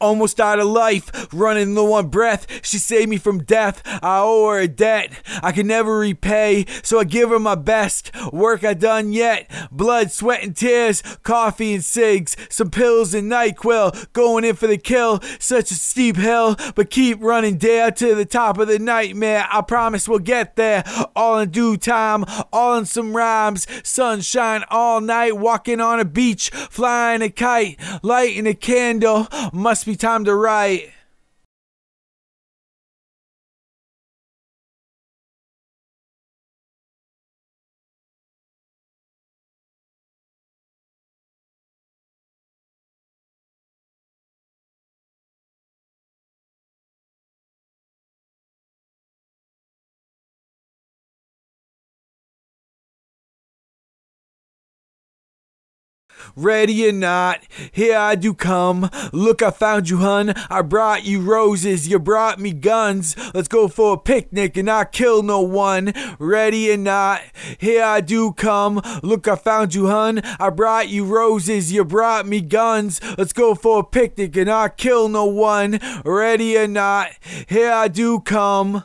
Almost out of life, running low on breath. She saved me from death. I owe her a debt I can never repay, so I give her my best. Work I done yet. Blood, sweat, and tears. Coffee and cigs. Some pills and NyQuil. Going in for the kill. Such a steep hill, but keep running dare to the top of the nightmare. I promise we'll get there. All in due time. All in some rhymes. Sunshine all night. Walking on a beach. Flying a kite. Lighting a candle. Must be time to write. Ready or not, here I do come. Look, I found you, hun. I brought you roses, you brought me guns. Let's go for a picnic and not kill no one. Ready or not, here I do come. Look, I found you, hun. I brought you roses, you brought me guns. Let's go for a picnic and not kill no one. Ready or not, here I do come.